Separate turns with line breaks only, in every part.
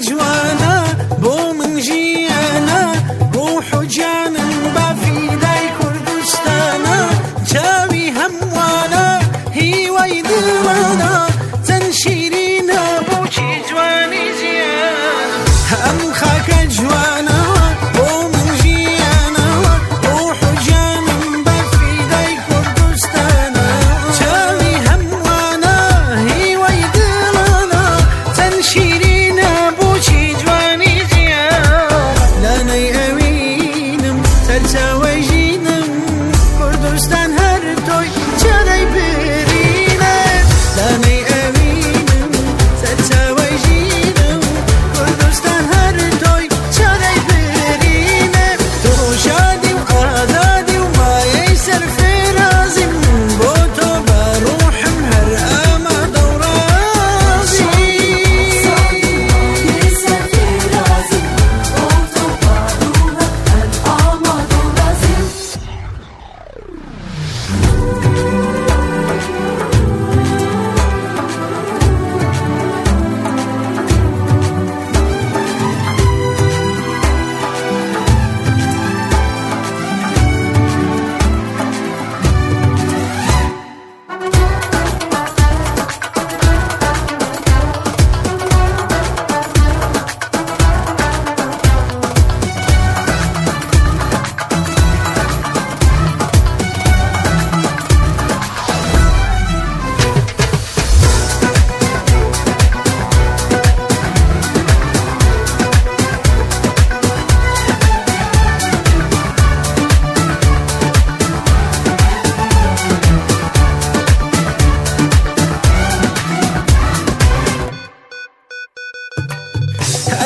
جوانا بو من جيانا روحو جانا با في داي كردستانا. جاوي هموانا هي ويد الوانا تنشيرينا بوشي جواني جيانا. هم خانا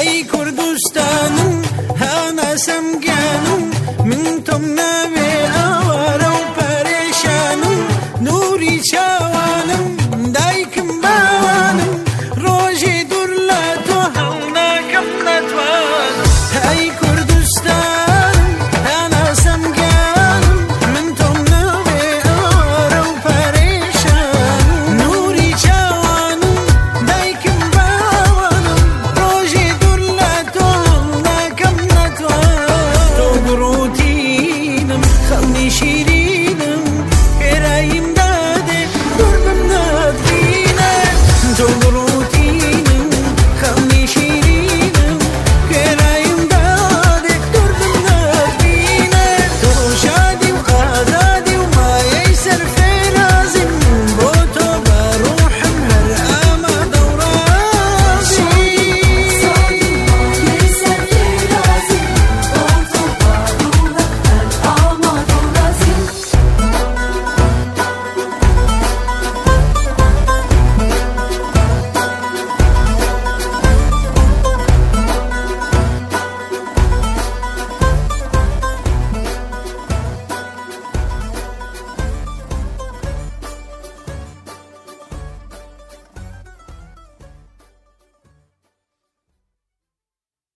ای کردستانم همه سمگنم من تم نوی